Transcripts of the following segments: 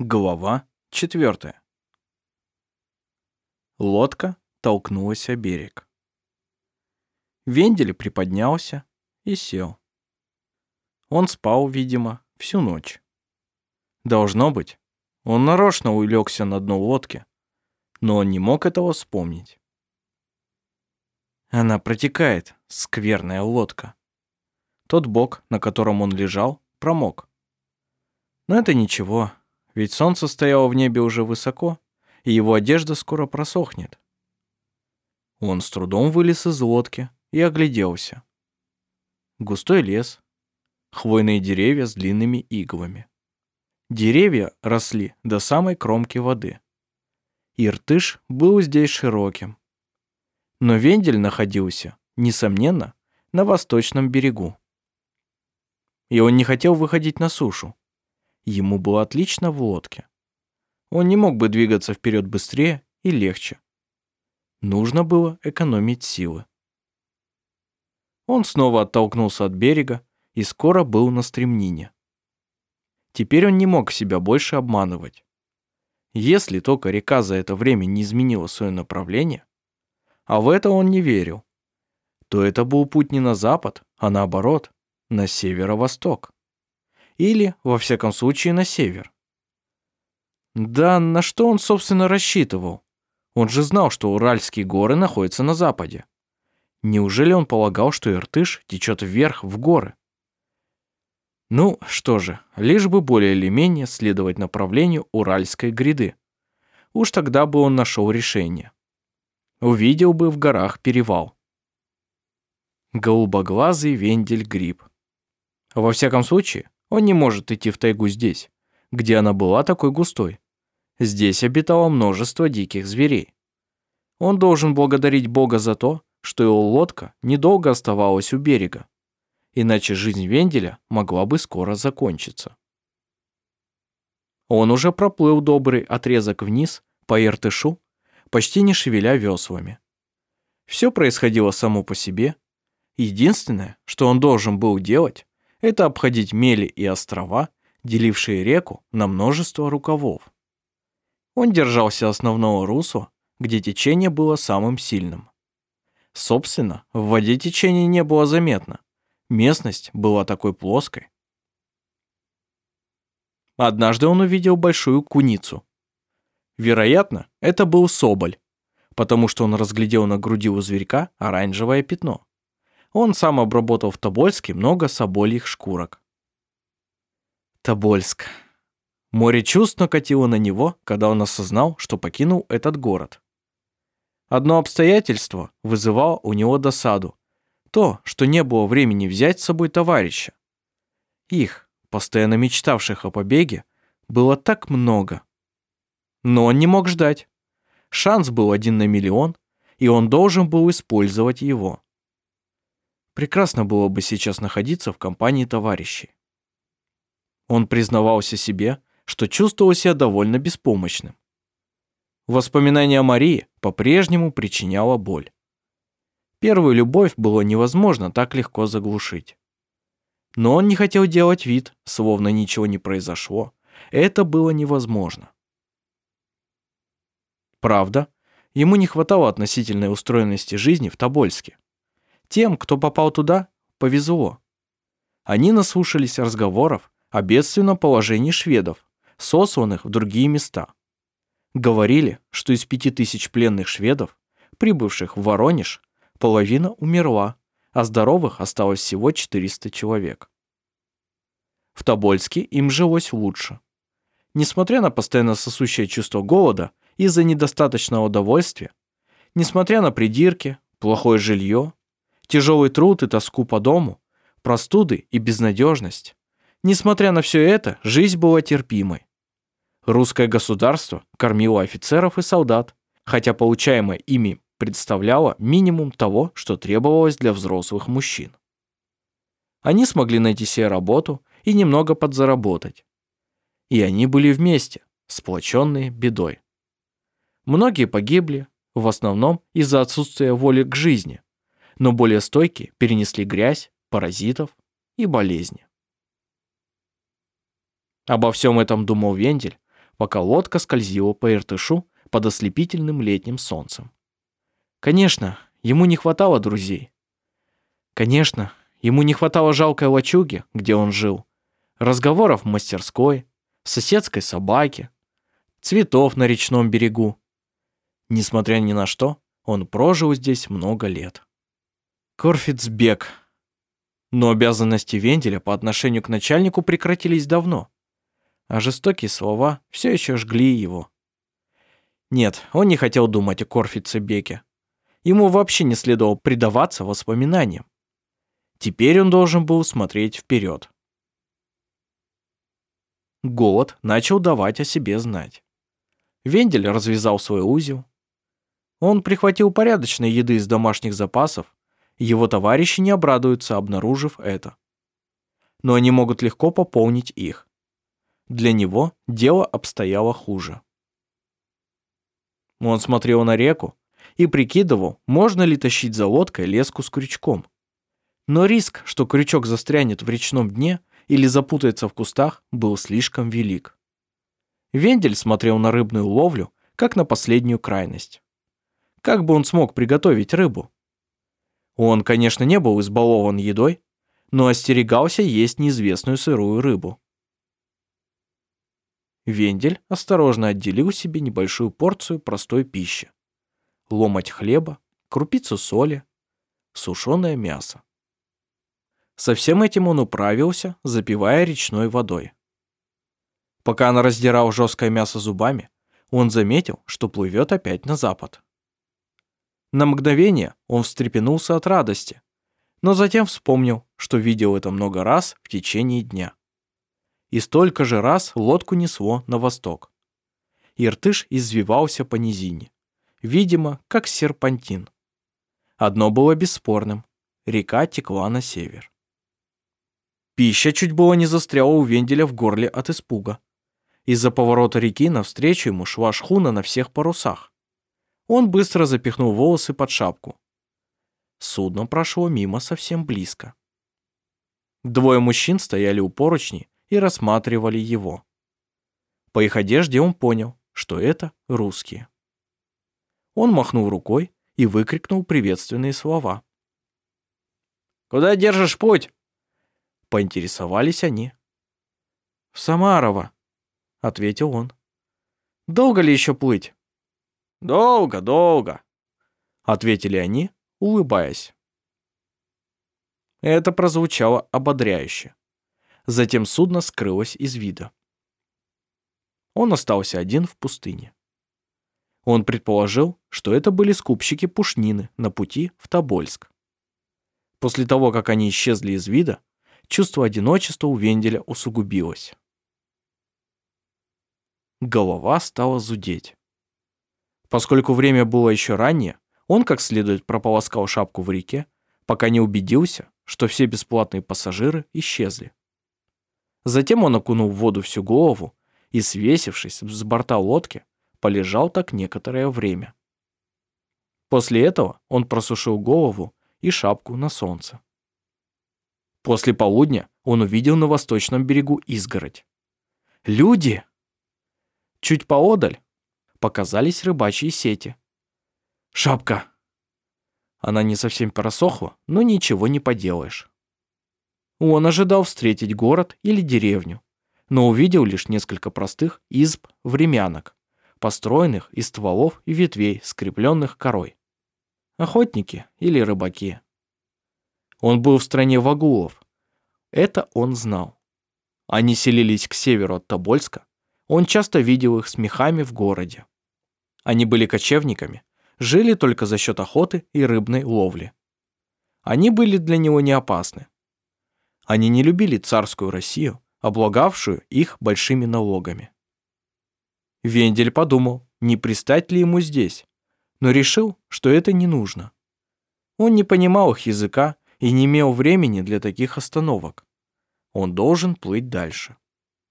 Глава четвертая. Лодка толкнулась о берег. Вендель приподнялся и сел. Он спал, видимо, всю ночь. Должно быть, он нарочно улегся на дно лодки, но он не мог этого вспомнить. Она протекает, скверная лодка. Тот бок, на котором он лежал, промок. Но это ничего, ведь солнце стояло в небе уже высоко, и его одежда скоро просохнет. Он с трудом вылез из лодки и огляделся. Густой лес, хвойные деревья с длинными иглами. Деревья росли до самой кромки воды. Иртыш был здесь широким. Но Вендель находился, несомненно, на восточном берегу. И он не хотел выходить на сушу. Ему было отлично в лодке. Он не мог бы двигаться вперед быстрее и легче. Нужно было экономить силы. Он снова оттолкнулся от берега и скоро был на стремнине. Теперь он не мог себя больше обманывать. Если только река за это время не изменила свое направление, а в это он не верил, то это был путь не на запад, а наоборот, на северо-восток или, во всяком случае, на север. Да на что он, собственно, рассчитывал? Он же знал, что Уральские горы находятся на западе. Неужели он полагал, что Иртыш течет вверх в горы? Ну, что же, лишь бы более или менее следовать направлению Уральской гряды. Уж тогда бы он нашел решение. Увидел бы в горах перевал. Голубоглазый вендель-гриб. Во всяком случае, он не может идти в тайгу здесь, где она была такой густой. Здесь обитало множество диких зверей. Он должен благодарить Бога за то, что его лодка недолго оставалась у берега, иначе жизнь Венделя могла бы скоро закончиться. Он уже проплыл добрый отрезок вниз по Иртышу, почти не шевеля веслами. Все происходило само по себе. Единственное, что он должен был делать, это обходить мели и острова, делившие реку на множество рукавов. Он держался основного русла, где течение было самым сильным. Собственно, в воде течение не было заметно. Местность была такой плоской. Однажды он увидел большую куницу. Вероятно, это был соболь, потому что он разглядел на груди у зверька оранжевое пятно. Он сам обработал в Тобольске много собольих шкурок. Тобольск. Море чувств накатило на него, когда он осознал, что покинул этот город. Одно обстоятельство вызывало у него досаду. То, что не было времени взять с собой товарища. Их, постоянно мечтавших о побеге, было так много. Но он не мог ждать. Шанс был один на миллион, и он должен был использовать его. Прекрасно было бы сейчас находиться в компании товарищей. Он признавался себе, что чувствовал себя довольно беспомощным. Воспоминание о Марии по-прежнему причиняло боль. Первую любовь было невозможно так легко заглушить. Но он не хотел делать вид, словно ничего не произошло. Это было невозможно. Правда, ему не хватало относительной устроенности жизни в Тобольске. Тем, кто попал туда, повезло. Они наслушались разговоров о бедственном положении шведов, сосланных в другие места. Говорили, что из пяти тысяч пленных шведов, прибывших в Воронеж, половина умерла, а здоровых осталось всего 400 человек. В Тобольске им жилось лучше. Несмотря на постоянно сосущее чувство голода из-за недостаточного удовольствия, несмотря на придирки, плохое жилье, тяжелый труд и тоску по дому, простуды и безнадежность. Несмотря на все это, жизнь была терпимой. Русское государство кормило офицеров и солдат, хотя получаемое ими представляло минимум того, что требовалось для взрослых мужчин. Они смогли найти себе работу и немного подзаработать. И они были вместе, сплоченные бедой. Многие погибли, в основном из-за отсутствия воли к жизни, но более стойкие перенесли грязь, паразитов и болезни. Обо всем этом думал Вендель, пока лодка скользила по Иртышу под ослепительным летним солнцем. Конечно, ему не хватало друзей. Конечно, ему не хватало жалкой лачуги, где он жил, разговоров в мастерской, соседской собаки, цветов на речном берегу. Несмотря ни на что, он прожил здесь много лет. Корфицбек. Но обязанности Венделя по отношению к начальнику прекратились давно, а жестокие слова все еще жгли его. Нет, он не хотел думать о Корфицебеке. Ему вообще не следовало предаваться воспоминаниям. Теперь он должен был смотреть вперед. Голод начал давать о себе знать. Вендель развязал свой узел. Он прихватил порядочной еды из домашних запасов, его товарищи не обрадуются, обнаружив это. Но они могут легко пополнить их. Для него дело обстояло хуже. Он смотрел на реку и прикидывал, можно ли тащить за лодкой леску с крючком. Но риск, что крючок застрянет в речном дне или запутается в кустах, был слишком велик. Вендель смотрел на рыбную ловлю, как на последнюю крайность. Как бы он смог приготовить рыбу? Он, конечно, не был избалован едой, но остерегался есть неизвестную сырую рыбу. Вендель осторожно отделил себе небольшую порцию простой пищи. Ломать хлеба, крупицу соли, сушеное мясо. Со всем этим он управился, запивая речной водой. Пока он раздирал жесткое мясо зубами, он заметил, что плывет опять на запад. На мгновение он встрепенулся от радости, но затем вспомнил, что видел это много раз в течение дня и столько же раз лодку несло на восток. Иртыш извивался по низине, видимо, как серпантин. Одно было бесспорным – река текла на север. Пища чуть было не застряла у Венделя в горле от испуга. Из-за поворота реки навстречу ему шла шхуна на всех парусах. Он быстро запихнул волосы под шапку. Судно прошло мимо совсем близко. Двое мужчин стояли у поручней и рассматривали его. По их одежде он понял, что это русские. Он махнул рукой и выкрикнул приветственные слова. «Куда держишь путь?» Поинтересовались они. «В Самарово», — ответил он. «Долго ли еще плыть?» «Долго, долго», — ответили они, улыбаясь. Это прозвучало ободряюще. Затем судно скрылось из вида. Он остался один в пустыне. Он предположил, что это были скупщики пушнины на пути в Тобольск. После того, как они исчезли из вида, чувство одиночества у Венделя усугубилось. Голова стала зудеть. Поскольку время было еще раннее, он как следует прополоскал шапку в реке, пока не убедился, что все бесплатные пассажиры исчезли. Затем он окунул в воду всю голову и, свесившись с борта лодки, полежал так некоторое время. После этого он просушил голову и шапку на солнце. После полудня он увидел на восточном берегу изгородь. Люди! Чуть поодаль показались рыбачьи сети. Шапка! Она не совсем просохла, но ничего не поделаешь. Он ожидал встретить город или деревню, но увидел лишь несколько простых изб времянок, построенных из стволов и ветвей, скрепленных корой. Охотники или рыбаки. Он был в стране вагулов. Это он знал. Они селились к северу от Тобольска. Он часто видел их с мехами в городе. Они были кочевниками, жили только за счет охоты и рыбной ловли. Они были для него не опасны. Они не любили царскую Россию, облагавшую их большими налогами. Вендель подумал, не пристать ли ему здесь, но решил, что это не нужно. Он не понимал их языка и не имел времени для таких остановок. Он должен плыть дальше.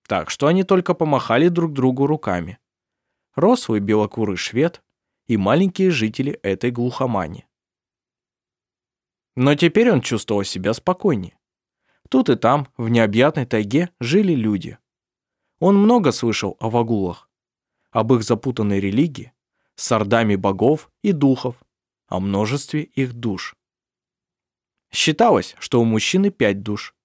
Так что они только помахали друг другу руками. Рослый белокурый швед и маленькие жители этой глухомани. Но теперь он чувствовал себя спокойнее. Тут и там, в необъятной тайге, жили люди. Он много слышал о вагулах, об их запутанной религии, с ордами богов и духов, о множестве их душ. Считалось, что у мужчины пять душ,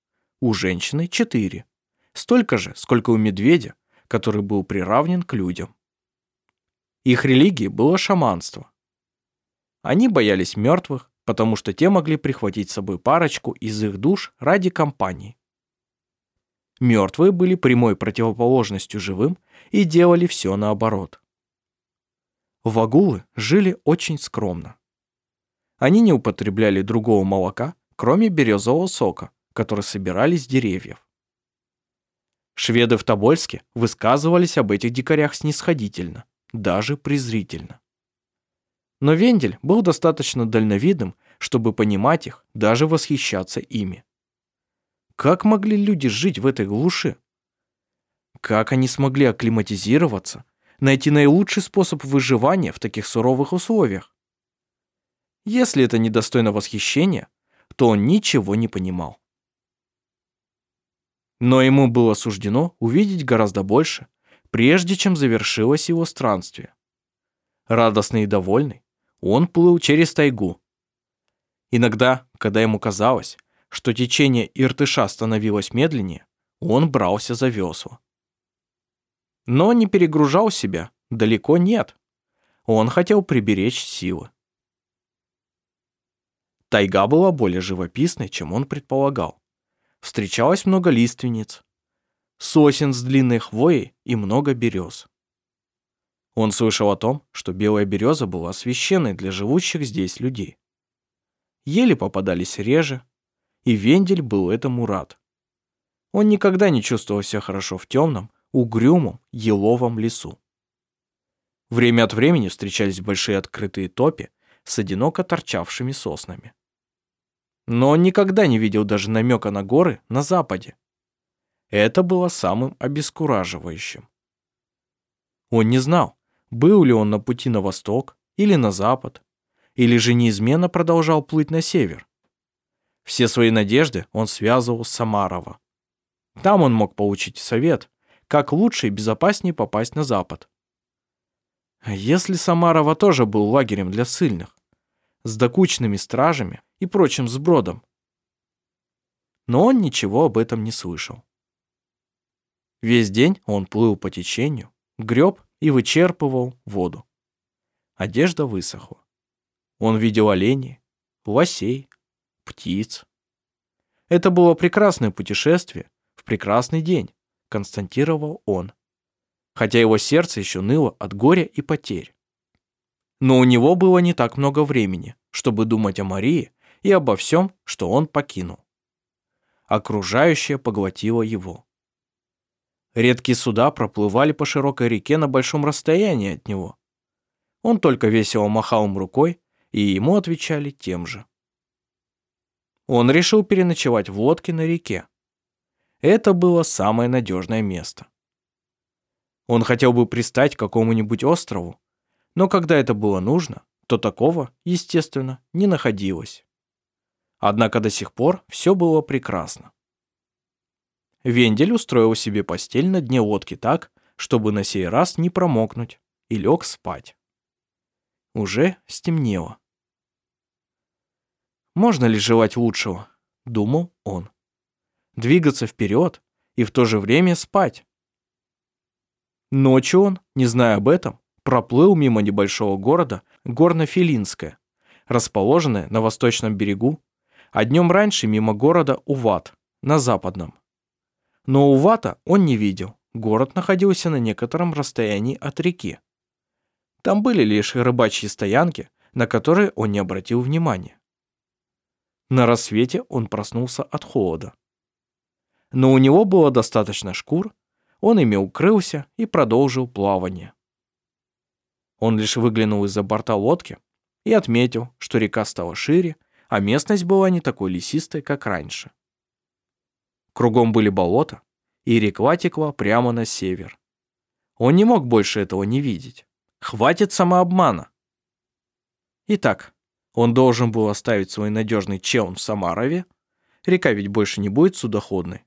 у женщины четыре, столько же, сколько у медведя, который был приравнен к людям. Их религией было шаманство. Они боялись мертвых, потому что те могли прихватить с собой парочку из их душ ради компании. Мертвые были прямой противоположностью живым и делали все наоборот. Вагулы жили очень скромно. Они не употребляли другого молока, кроме березового сока, который собирали с деревьев. Шведы в Тобольске высказывались об этих дикарях снисходительно, даже презрительно. Но Вендель был достаточно дальновидным, чтобы понимать их, даже восхищаться ими. Как могли люди жить в этой глуши? Как они смогли акклиматизироваться, найти наилучший способ выживания в таких суровых условиях? Если это недостойно восхищения, то он ничего не понимал. Но ему было суждено увидеть гораздо больше, прежде чем завершилось его странствие. Радостный и довольный, он плыл через тайгу. Иногда, когда ему казалось, что течение Иртыша становилось медленнее, он брался за весла. Но не перегружал себя, далеко нет. Он хотел приберечь силы. Тайга была более живописной, чем он предполагал. Встречалось много лиственниц, сосен с длинной хвоей и много берез. Он слышал о том, что белая береза была священной для живущих здесь людей. Ели попадались реже, и Вендель был этому рад. Он никогда не чувствовал себя хорошо в темном, угрюмом, еловом лесу. Время от времени встречались большие открытые топи с одиноко торчавшими соснами. Но он никогда не видел даже намека на горы на западе. Это было самым обескураживающим. Он не знал, был ли он на пути на восток или на запад, или же неизменно продолжал плыть на север. Все свои надежды он связывал с Самарова. Там он мог получить совет, как лучше и безопаснее попасть на запад. Если Самарова тоже был лагерем для сильных, с докучными стражами и прочим сбродом? Но он ничего об этом не слышал. Весь день он плыл по течению, греб и вычерпывал воду. Одежда высохла. Он видел оленей, лосей, птиц. Это было прекрасное путешествие в прекрасный день, констатировал он. Хотя его сердце еще ныло от горя и потерь. Но у него было не так много времени, чтобы думать о Марии и обо всем, что он покинул. Окружающее поглотило его. Редкие суда проплывали по широкой реке на большом расстоянии от него. Он только весело махал им рукой, и ему отвечали тем же. Он решил переночевать в лодке на реке. Это было самое надежное место. Он хотел бы пристать к какому-нибудь острову, но когда это было нужно, то такого, естественно, не находилось. Однако до сих пор все было прекрасно. Вендель устроил себе постель на дне лодки так, чтобы на сей раз не промокнуть, и лег спать. Уже стемнело. «Можно ли желать лучшего?» — думал он. «Двигаться вперед и в то же время спать». Ночью он, не зная об этом, проплыл мимо небольшого города Горно-Филинское, расположенное на восточном берегу, а днем раньше мимо города Уват, на западном. Но Увата он не видел. Город находился на некотором расстоянии от реки. Там были лишь рыбачьи стоянки, на которые он не обратил внимания. На рассвете он проснулся от холода. Но у него было достаточно шкур, он ими укрылся и продолжил плавание. Он лишь выглянул из-за борта лодки и отметил, что река стала шире, а местность была не такой лесистой, как раньше. Кругом были болота и река текла прямо на север. Он не мог больше этого не видеть. Хватит самообмана. Итак, он должен был оставить свой надежный челн в Самарове. Река ведь больше не будет судоходной.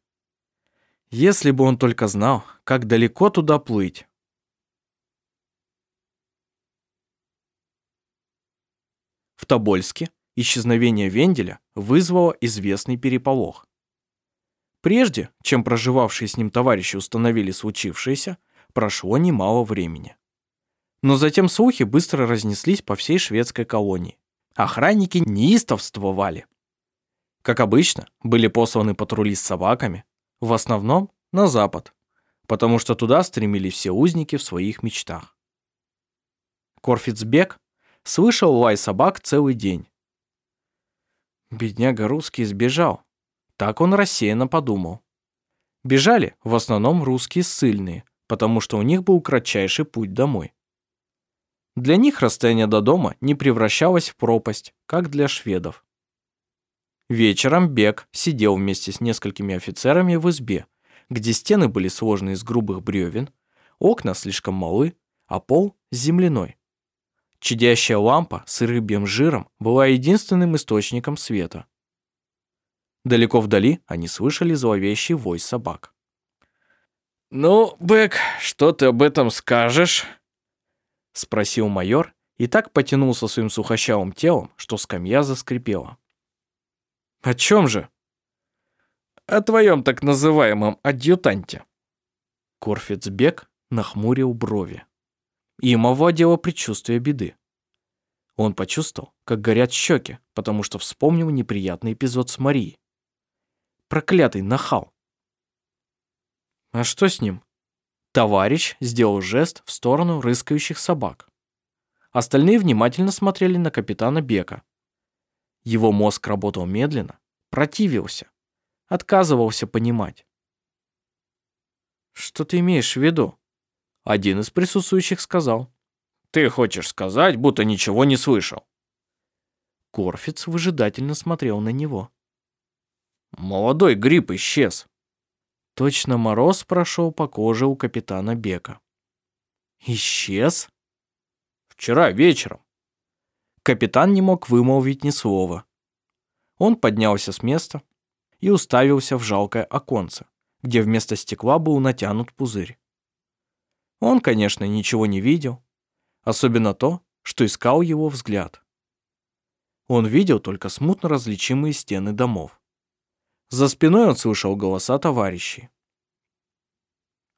Если бы он только знал, как далеко туда плыть. В Тобольске исчезновение Венделя вызвало известный переполох. Прежде, чем проживавшие с ним товарищи установили случившееся, прошло немало времени. Но затем слухи быстро разнеслись по всей шведской колонии. Охранники неистовствовали. Как обычно, были посланы патрули с собаками, в основном на запад, потому что туда стремились все узники в своих мечтах. Корфицбек слышал лай собак целый день. Бедняга русский сбежал. Так он рассеянно подумал. Бежали в основном русские ссыльные, потому что у них был кратчайший путь домой. Для них расстояние до дома не превращалось в пропасть, как для шведов. Вечером Бек сидел вместе с несколькими офицерами в избе, где стены были сложены из грубых бревен, окна слишком малы, а пол земляной. Чадящая лампа с рыбьим жиром была единственным источником света. Далеко вдали они слышали зловещий вой собак. «Ну, Бэк, что ты об этом скажешь?» Спросил майор и так потянулся своим сухощавым телом, что скамья заскрипела. «О чем же?» «О твоем так называемом адъютанте». Корфицбек нахмурил брови. Им овладело предчувствие беды. Он почувствовал, как горят щеки, потому что вспомнил неприятный эпизод с Марией. Проклятый нахал. А что с ним? Товарищ сделал жест в сторону рыскающих собак. Остальные внимательно смотрели на капитана Бека. Его мозг работал медленно, противился, отказывался понимать. «Что ты имеешь в виду?» Один из присутствующих сказал. «Ты хочешь сказать, будто ничего не слышал?» Корфиц выжидательно смотрел на него. «Молодой гриб исчез». Точно мороз прошел по коже у капитана Бека. «Исчез?» «Вчера вечером». Капитан не мог вымолвить ни слова. Он поднялся с места и уставился в жалкое оконце, где вместо стекла был натянут пузырь. Он, конечно, ничего не видел, особенно то, что искал его взгляд. Он видел только смутно различимые стены домов. За спиной он слышал голоса товарищей.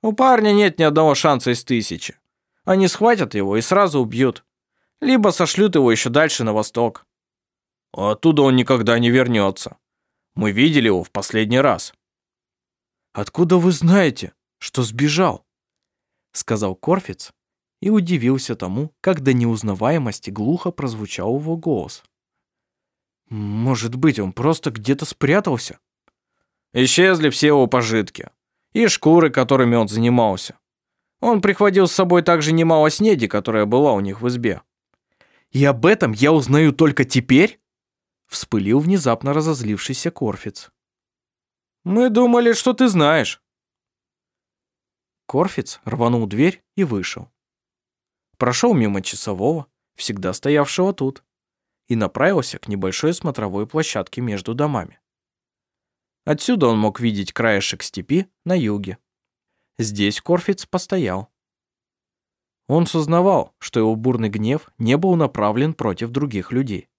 «У парня нет ни одного шанса из тысячи. Они схватят его и сразу убьют. Либо сошлют его еще дальше на восток. Оттуда он никогда не вернется. Мы видели его в последний раз». «Откуда вы знаете, что сбежал?» сказал Корфиц и удивился тому, как до неузнаваемости глухо прозвучал его голос. «Может быть, он просто где-то спрятался?» Исчезли все его пожитки. И шкуры, которыми он занимался. Он прихватил с собой также немало снеди, которая была у них в избе. «И об этом я узнаю только теперь?» Вспылил внезапно разозлившийся Корфиц. «Мы думали, что ты знаешь». Корфиц рванул дверь и вышел. Прошел мимо часового, всегда стоявшего тут, и направился к небольшой смотровой площадке между домами. Отсюда он мог видеть краешек степи на юге. Здесь Корфиц постоял. Он сознавал, что его бурный гнев не был направлен против других людей.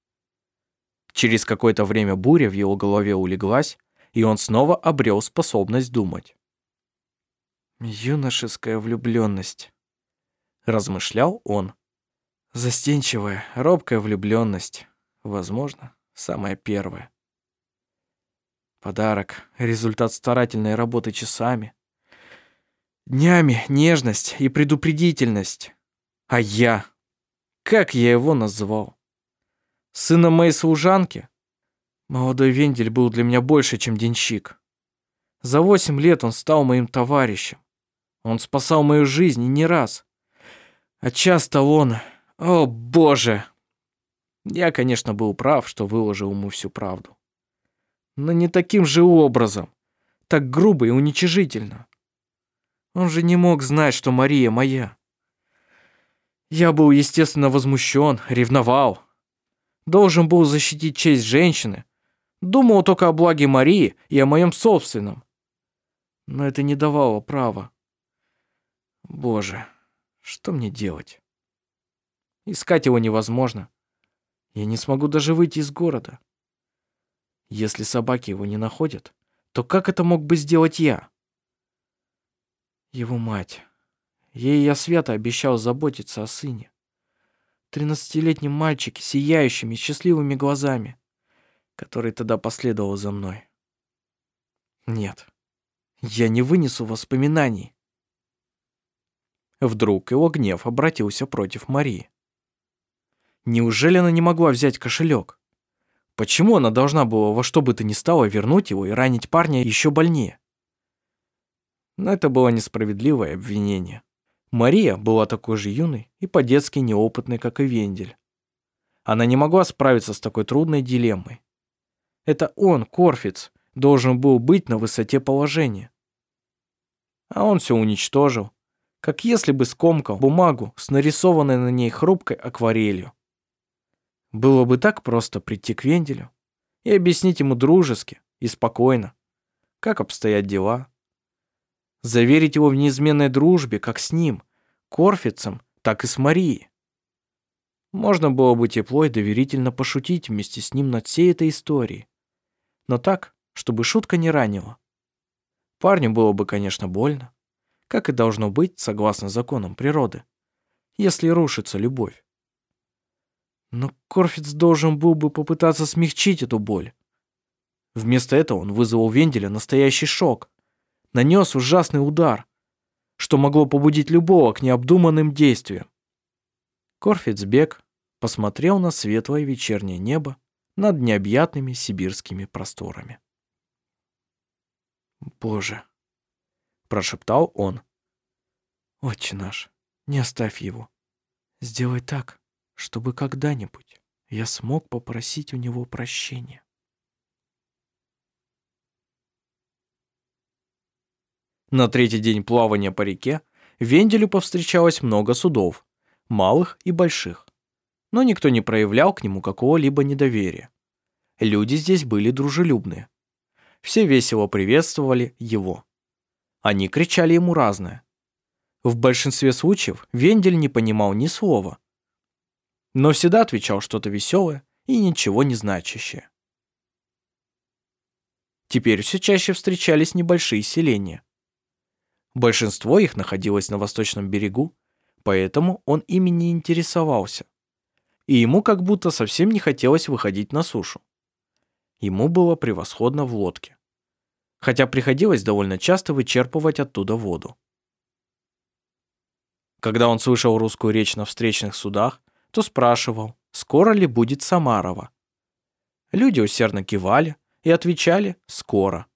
Через какое-то время буря в его голове улеглась, и он снова обрел способность думать. Юношеская влюбленность, размышлял он. Застенчивая, робкая влюбленность, возможно, самая первая. Подарок, результат старательной работы часами. Днями нежность и предупредительность. А я? Как я его назвал? Сыном моей служанки? Молодой Вендель был для меня больше, чем денщик. За восемь лет он стал моим товарищем. Он спасал мою жизнь и не раз. А часто он... О, боже! Я, конечно, был прав, что выложил ему всю правду. Но не таким же образом. Так грубо и уничижительно. Он же не мог знать, что Мария моя. Я был, естественно, возмущен, ревновал. Должен был защитить честь женщины. Думал только о благе Марии и о моем собственном. Но это не давало права. Боже, что мне делать? Искать его невозможно. Я не смогу даже выйти из города. Если собаки его не находят, то как это мог бы сделать я? Его мать. Ей я свято обещал заботиться о сыне. Тринадцатилетнем мальчике, сияющими, счастливыми глазами, который тогда последовал за мной. Нет, я не вынесу воспоминаний. Вдруг его гнев обратился против Марии. Неужели она не могла взять кошелек? Почему она должна была во что бы то ни стало вернуть его и ранить парня еще больнее? Но это было несправедливое обвинение. Мария была такой же юной и по-детски неопытной, как и Вендель. Она не могла справиться с такой трудной дилеммой. Это он, Корфиц, должен был быть на высоте положения. А он все уничтожил, как если бы скомкал бумагу с нарисованной на ней хрупкой акварелью. Было бы так просто прийти к Венделю и объяснить ему дружески и спокойно, как обстоят дела. Заверить его в неизменной дружбе как с ним, Корфицем, так и с Марией. Можно было бы тепло и доверительно пошутить вместе с ним над всей этой историей. Но так, чтобы шутка не ранила. Парню было бы, конечно, больно, как и должно быть, согласно законам природы, если рушится любовь. Но Корфиц должен был бы попытаться смягчить эту боль. Вместо этого он вызвал Венделя настоящий шок, нанес ужасный удар, что могло побудить любого к необдуманным действиям. Корфицбек посмотрел на светлое вечернее небо над необъятными сибирскими просторами. «Боже!» – прошептал он. «Отче наш, не оставь его. Сделай так, чтобы когда-нибудь я смог попросить у него прощения». На третий день плавания по реке Венделю повстречалось много судов, малых и больших. Но никто не проявлял к нему какого-либо недоверия. Люди здесь были дружелюбные. Все весело приветствовали его. Они кричали ему разное. В большинстве случаев Вендель не понимал ни слова, но всегда отвечал что-то веселое и ничего не значащее. Теперь все чаще встречались небольшие селения. Большинство их находилось на восточном берегу, поэтому он ими не интересовался. И ему как будто совсем не хотелось выходить на сушу. Ему было превосходно в лодке. Хотя приходилось довольно часто вычерпывать оттуда воду. Когда он слышал русскую речь на встречных судах, то спрашивал, скоро ли будет Самарова. Люди усердно кивали и отвечали «скоро»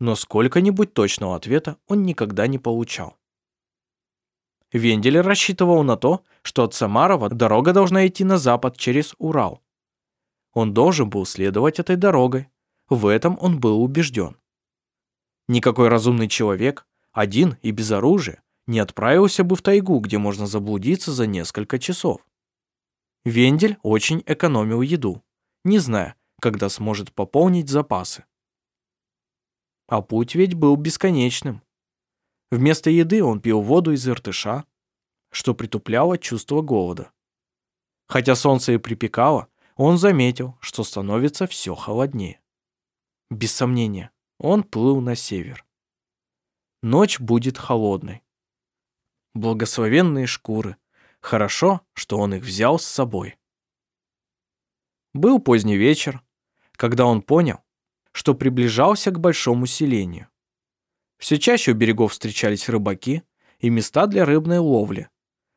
но сколько-нибудь точного ответа он никогда не получал. Вендель рассчитывал на то, что от Самарова дорога должна идти на запад через Урал. Он должен был следовать этой дорогой, в этом он был убежден. Никакой разумный человек, один и без оружия, не отправился бы в тайгу, где можно заблудиться за несколько часов. Вендель очень экономил еду, не зная, когда сможет пополнить запасы. А путь ведь был бесконечным. Вместо еды он пил воду из иртыша, что притупляло чувство голода. Хотя солнце и припекало, он заметил, что становится все холоднее. Без сомнения, он плыл на север. Ночь будет холодной. Благословенные шкуры. Хорошо, что он их взял с собой. Был поздний вечер, когда он понял, что приближался к большому селению. Все чаще у берегов встречались рыбаки и места для рыбной ловли.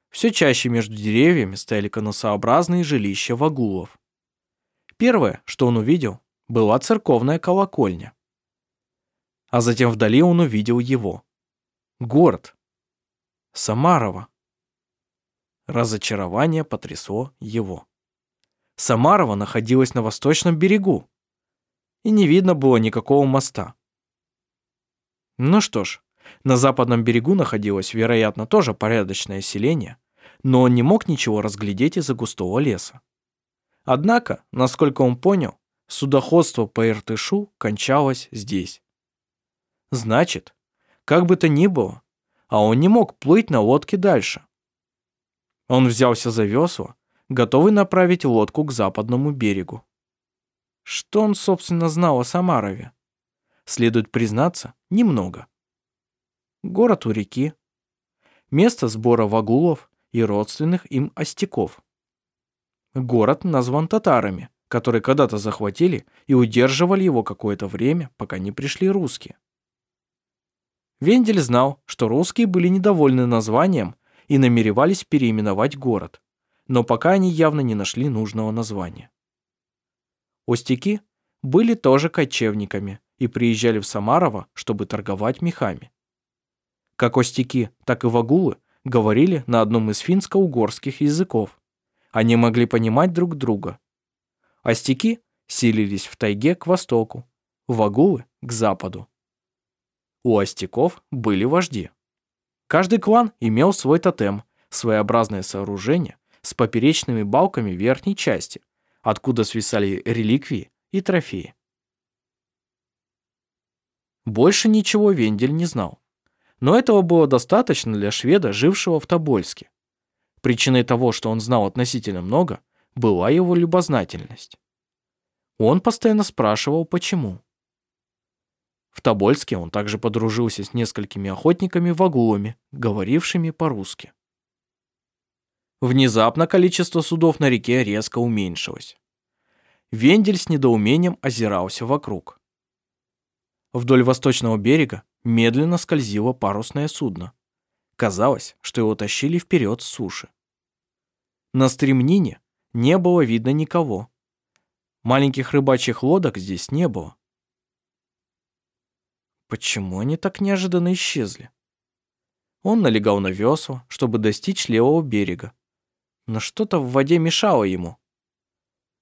Все чаще между деревьями стояли конусообразные жилища вагулов. Первое, что он увидел, была церковная колокольня. А затем вдали он увидел его. Город. Самарова. Разочарование потрясло его. Самарова находилась на восточном берегу, и не видно было никакого моста. Ну что ж, на западном берегу находилось, вероятно, тоже порядочное селение, но он не мог ничего разглядеть из-за густого леса. Однако, насколько он понял, судоходство по Иртышу кончалось здесь. Значит, как бы то ни было, а он не мог плыть на лодке дальше. Он взялся за весла, готовый направить лодку к западному берегу. Что он, собственно, знал о Самарове? Следует признаться, немного. Город у реки. Место сбора вагулов и родственных им остяков. Город назван татарами, которые когда-то захватили и удерживали его какое-то время, пока не пришли русские. Вендель знал, что русские были недовольны названием и намеревались переименовать город, но пока они явно не нашли нужного названия. Остяки были тоже кочевниками и приезжали в Самарово, чтобы торговать мехами. Как остяки, так и вагулы говорили на одном из финско-угорских языков. Они могли понимать друг друга. Остяки селились в тайге к востоку, вагулы – к западу. У остяков были вожди. Каждый клан имел свой тотем, своеобразное сооружение с поперечными балками верхней части, откуда свисали реликвии и трофеи. Больше ничего Вендель не знал. Но этого было достаточно для шведа, жившего в Тобольске. Причиной того, что он знал относительно много, была его любознательность. Он постоянно спрашивал, почему. В Тобольске он также подружился с несколькими охотниками-вагулами, говорившими по-русски. Внезапно количество судов на реке резко уменьшилось. Вендель с недоумением озирался вокруг. Вдоль восточного берега медленно скользило парусное судно. Казалось, что его тащили вперед с суши. На стремнине не было видно никого. Маленьких рыбачьих лодок здесь не было. Почему они так неожиданно исчезли? Он налегал на весла, чтобы достичь левого берега. Но что-то в воде мешало ему.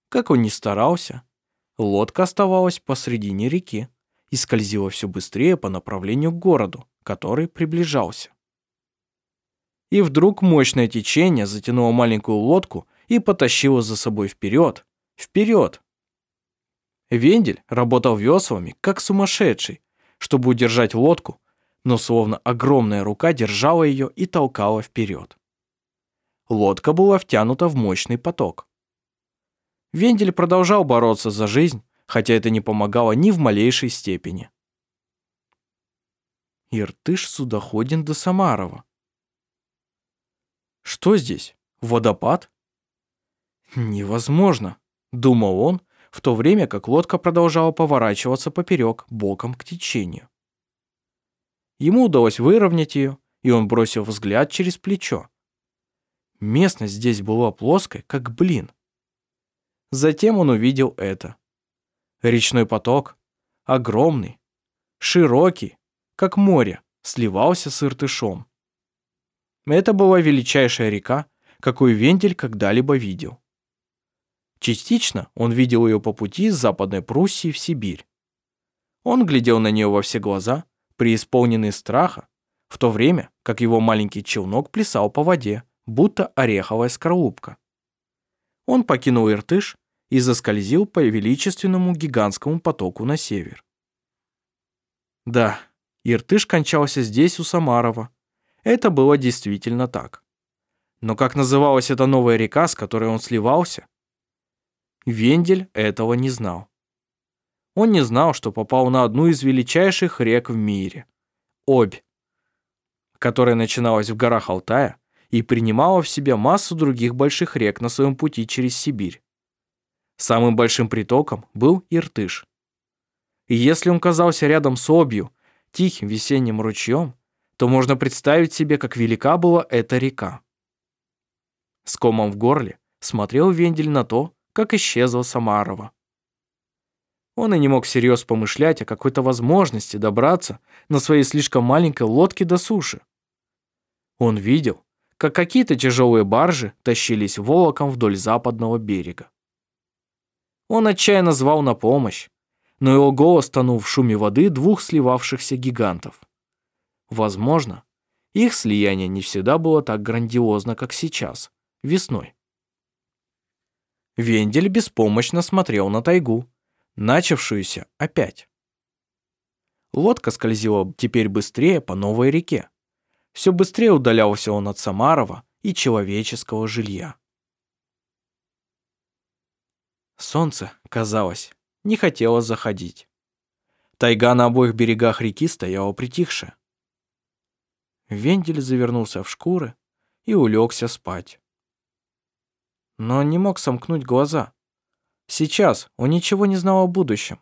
Как он ни старался, лодка оставалась посредине реки и скользила все быстрее по направлению к городу, который приближался. И вдруг мощное течение затянуло маленькую лодку и потащило за собой вперед, вперед. Вендель работал веслами, как сумасшедший, чтобы удержать лодку, но словно огромная рука держала ее и толкала вперед. Лодка была втянута в мощный поток. Вендель продолжал бороться за жизнь, хотя это не помогало ни в малейшей степени. Иртыш судоходен до Самарова. Что здесь? Водопад? Невозможно, думал он, в то время как лодка продолжала поворачиваться поперек, боком к течению. Ему удалось выровнять ее, и он бросил взгляд через плечо. Местность здесь была плоской, как блин. Затем он увидел это. Речной поток, огромный, широкий, как море, сливался с Иртышом. Это была величайшая река, какую Вендель когда-либо видел. Частично он видел ее по пути из Западной Пруссии в Сибирь. Он глядел на нее во все глаза, преисполненный страха, в то время как его маленький челнок плясал по воде, будто ореховая скорлупка. Он покинул Иртыш и заскользил по величественному гигантскому потоку на север. Да, Иртыш кончался здесь, у Самарова. Это было действительно так. Но как называлась эта новая река, с которой он сливался, Вендель этого не знал. Он не знал, что попал на одну из величайших рек в мире – Обь, которая начиналась в горах Алтая и принимала в себя массу других больших рек на своем пути через Сибирь. Самым большим притоком был Иртыш. И если он казался рядом с Обью, тихим весенним ручьем, то можно представить себе, как велика была эта река. С комом в горле смотрел Вендель на то, как исчезла Самарова. Он и не мог всерьез помышлять о какой-то возможности добраться на своей слишком маленькой лодке до суши. Он видел, как какие-то тяжелые баржи тащились волоком вдоль западного берега. Он отчаянно звал на помощь, но его голос тонул в шуме воды двух сливавшихся гигантов. Возможно, их слияние не всегда было так грандиозно, как сейчас, весной. Вендель беспомощно смотрел на тайгу, начавшуюся опять. Лодка скользила теперь быстрее по новой реке. Все быстрее удалялся он от Самарова и человеческого жилья. Солнце, казалось, не хотело заходить. Тайга на обоих берегах реки стояла притихшая. Вендель завернулся в шкуры и улегся спать. Но не мог сомкнуть глаза. Сейчас он ничего не знал о будущем.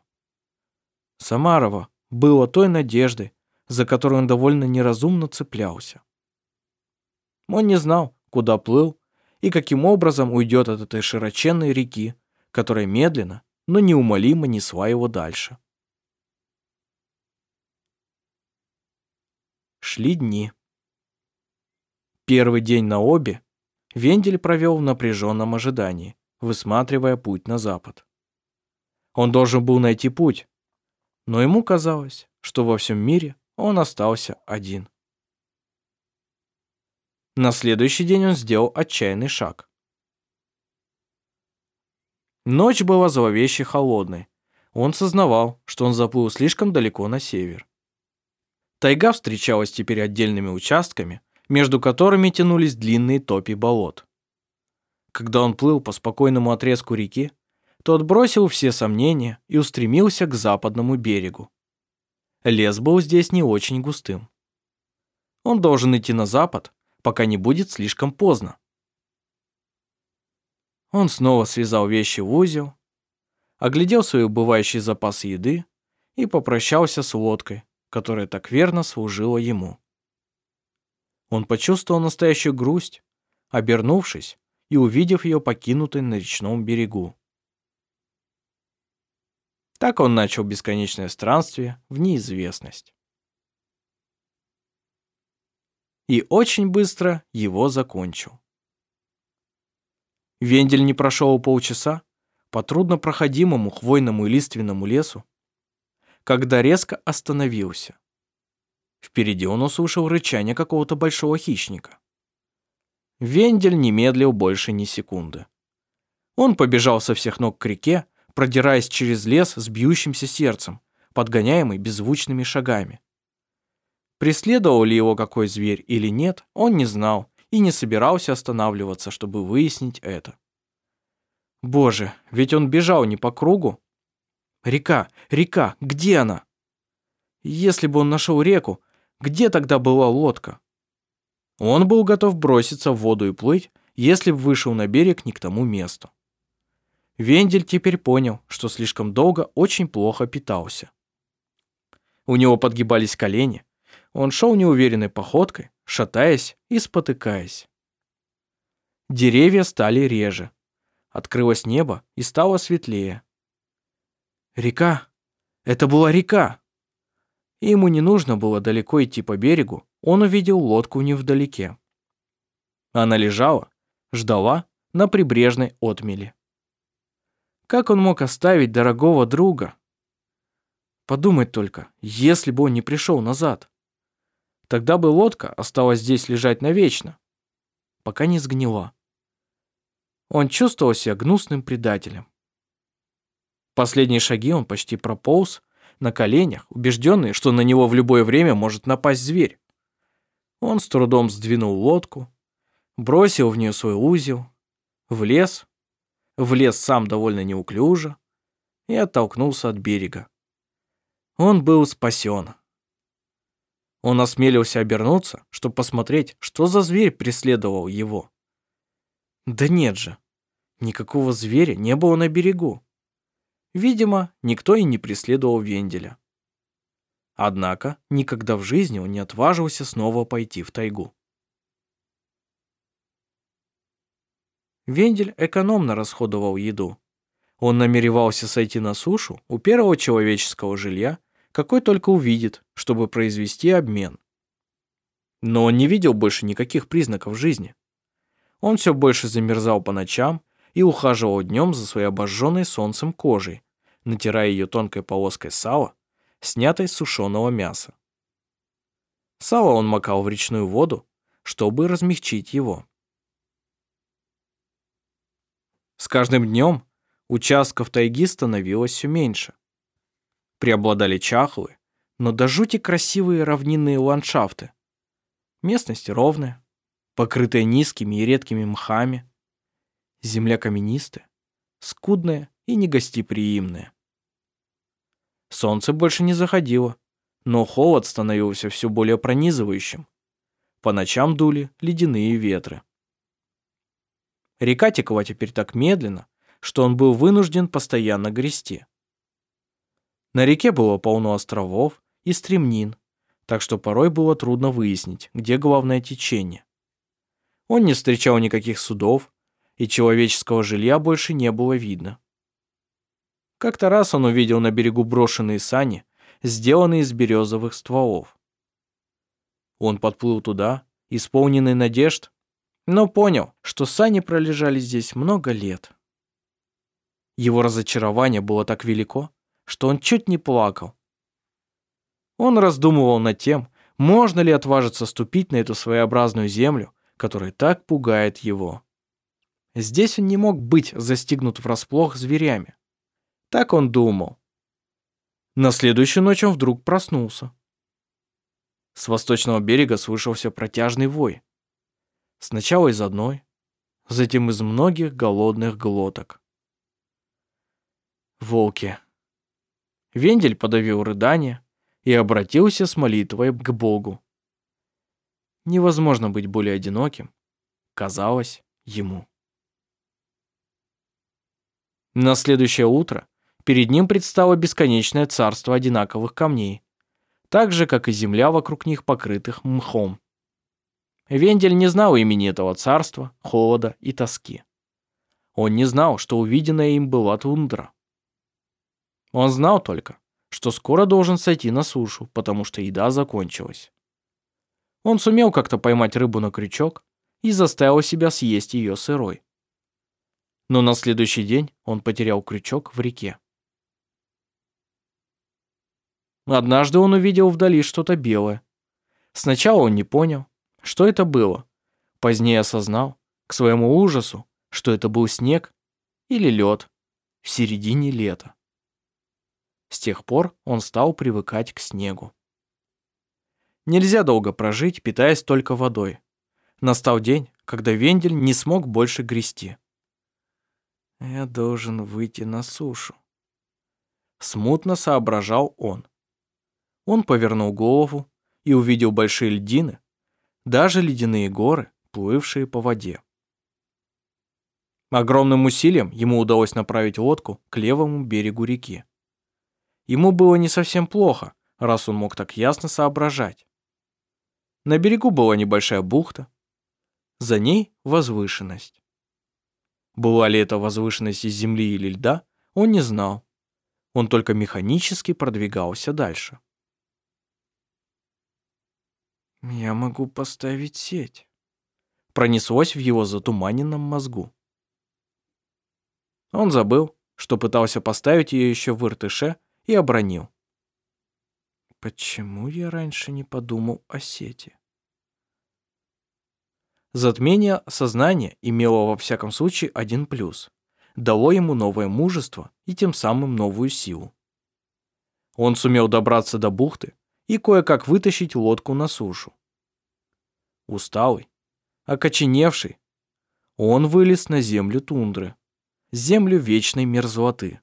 Самарова было той надеждой, за которую он довольно неразумно цеплялся. Он не знал, куда плыл и каким образом уйдет от этой широченной реки, которая медленно, но неумолимо несла его дальше. Шли дни. Первый день на обе Вендель провел в напряженном ожидании, высматривая путь на запад. Он должен был найти путь, но ему казалось, что во всем мире он остался один. На следующий день он сделал отчаянный шаг. Ночь была зловеще холодной. Он сознавал, что он заплыл слишком далеко на север. Тайга встречалась теперь отдельными участками, между которыми тянулись длинные топи болот. Когда он плыл по спокойному отрезку реки, то отбросил все сомнения и устремился к западному берегу. Лес был здесь не очень густым. Он должен идти на запад, пока не будет слишком поздно. Он снова связал вещи в узел, оглядел свой убывающий запас еды и попрощался с лодкой, которая так верно служила ему. Он почувствовал настоящую грусть, обернувшись и увидев ее покинутой на речном берегу. Так он начал бесконечное странствие в неизвестность. И очень быстро его закончил. Вендель не прошел полчаса по труднопроходимому хвойному и лиственному лесу, когда резко остановился. Впереди он услышал рычание какого-то большого хищника. Вендель не медлил больше ни секунды. Он побежал со всех ног к реке, продираясь через лес с бьющимся сердцем, подгоняемый беззвучными шагами. Преследовал ли его какой зверь или нет, он не знал и не собирался останавливаться, чтобы выяснить это. Боже, ведь он бежал не по кругу. Река, река, где она? Если бы он нашел реку, где тогда была лодка? Он был готов броситься в воду и плыть, если бы вышел на берег не к тому месту. Вендель теперь понял, что слишком долго очень плохо питался. У него подгибались колени, он шел неуверенной походкой, шатаясь и спотыкаясь. Деревья стали реже. Открылось небо и стало светлее. Река! Это была река! И ему не нужно было далеко идти по берегу, он увидел лодку невдалеке. Она лежала, ждала на прибрежной отмели. Как он мог оставить дорогого друга? Подумать только, если бы он не пришел назад. Тогда бы лодка осталась здесь лежать навечно, пока не сгнила. Он чувствовал себя гнусным предателем. Последние шаги он почти прополз, на коленях, убежденный, что на него в любое время может напасть зверь. Он с трудом сдвинул лодку, бросил в нее свой узел, влез влез сам довольно неуклюже и оттолкнулся от берега. Он был спасен. Он осмелился обернуться, чтобы посмотреть, что за зверь преследовал его. Да нет же, никакого зверя не было на берегу. Видимо, никто и не преследовал Венделя. Однако никогда в жизни он не отваживался снова пойти в тайгу. Вендель экономно расходовал еду. Он намеревался сойти на сушу у первого человеческого жилья, какой только увидит, чтобы произвести обмен. Но он не видел больше никаких признаков жизни. Он все больше замерзал по ночам и ухаживал днем за своей обожженной солнцем кожей, натирая ее тонкой полоской сала, снятой с сушеного мяса. Сало он макал в речную воду, чтобы размягчить его. С каждым днем участков тайги становилось все меньше. Преобладали чахлые, но до жути красивые равнинные ландшафты. Местность ровная, покрытая низкими и редкими мхами. Земля каменистая, скудная и негостеприимные. Солнце больше не заходило, но холод становился все более пронизывающим. По ночам дули ледяные ветры. Река текла теперь так медленно, что он был вынужден постоянно грести. На реке было полно островов и стремнин, так что порой было трудно выяснить, где главное течение. Он не встречал никаких судов, и человеческого жилья больше не было видно. Как-то раз он увидел на берегу брошенные сани, сделанные из березовых стволов. Он подплыл туда, исполненный надежд, но понял, что сани пролежали здесь много лет. Его разочарование было так велико, что он чуть не плакал. Он раздумывал над тем, можно ли отважиться ступить на эту своеобразную землю, которая так пугает его. Здесь он не мог быть застигнут врасплох зверями. Так он думал. На следующую ночь он вдруг проснулся. С восточного берега слышался протяжный вой. Сначала из одной, затем из многих голодных глоток. Волки. Вендель подавил рыдание и обратился с молитвой к Богу. Невозможно быть более одиноким, казалось ему. На следующее утро перед ним предстало бесконечное царство одинаковых камней, так же, как и земля вокруг них, покрытых мхом. Вендель не знал имени этого царства, холода и тоски. Он не знал, что увиденная им была тундра. Он знал только, что скоро должен сойти на сушу, потому что еда закончилась. Он сумел как-то поймать рыбу на крючок и заставил себя съесть ее сырой. Но на следующий день он потерял крючок в реке. Однажды он увидел вдали что-то белое. Сначала он не понял, что это было. Позднее осознал, к своему ужасу, что это был снег или лед в середине лета. С тех пор он стал привыкать к снегу. Нельзя долго прожить, питаясь только водой. Настал день, когда Вендель не смог больше грести. «Я должен выйти на сушу», — смутно соображал он. Он повернул голову и увидел большие льдины, даже ледяные горы, плывшие по воде. Огромным усилием ему удалось направить лодку к левому берегу реки. Ему было не совсем плохо, раз он мог так ясно соображать. На берегу была небольшая бухта, за ней возвышенность. Была ли это возвышенность из земли или льда, он не знал. Он только механически продвигался дальше. «Я могу поставить сеть», — пронеслось в его затуманенном мозгу. Он забыл, что пытался поставить ее еще в Иртыше, и обронил. Почему я раньше не подумал о сети? Затмение сознания имело во всяком случае один плюс. Дало ему новое мужество и тем самым новую силу. Он сумел добраться до бухты и кое-как вытащить лодку на сушу. Усталый, окоченевший, он вылез на землю тундры, землю вечной мерзлоты.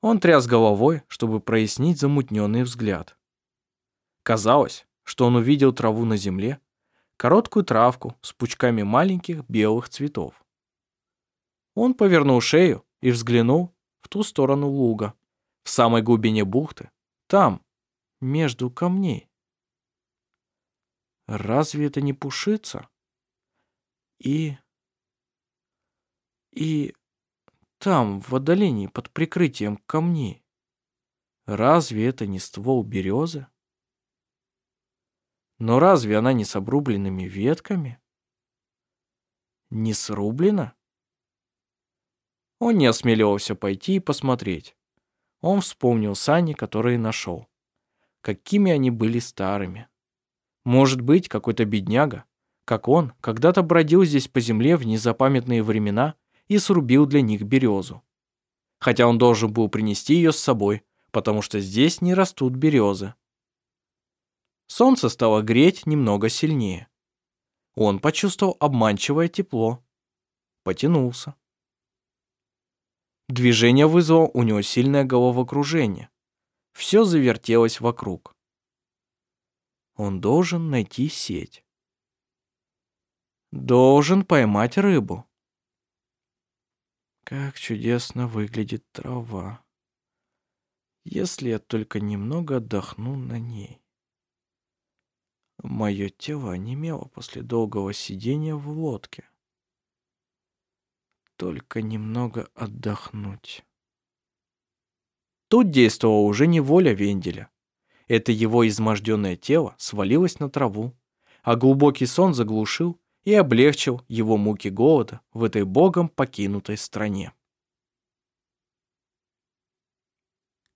Он тряс головой, чтобы прояснить замутненный взгляд. Казалось, что он увидел траву на земле, короткую травку с пучками маленьких белых цветов. Он повернул шею и взглянул в ту сторону луга, в самой глубине бухты, там, между камней. Разве это не пушица? И... И там, в отдалении, под прикрытием камней. Разве это не ствол березы? Но разве она не с обрубленными ветками? Не срублена? Он не осмеливался пойти и посмотреть. Он вспомнил сани, которые нашел. Какими они были старыми. Может быть, какой-то бедняга, как он, когда-то бродил здесь по земле в незапамятные времена и срубил для них березу. Хотя он должен был принести ее с собой, потому что здесь не растут березы. Солнце стало греть немного сильнее. Он почувствовал обманчивое тепло. Потянулся. Движение вызвало у него сильное головокружение. Все завертелось вокруг. Он должен найти сеть. Должен поймать рыбу. Как чудесно выглядит трава. Если я только немного отдохну на ней. Мое тело онемело после долгого сидения в лодке. Только немного отдохнуть. Тут действовала уже не воля Венделя. Это его изможденное тело свалилось на траву, а глубокий сон заглушил и облегчил его муки голода в этой богом покинутой стране.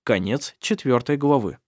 Конец четвертой главы.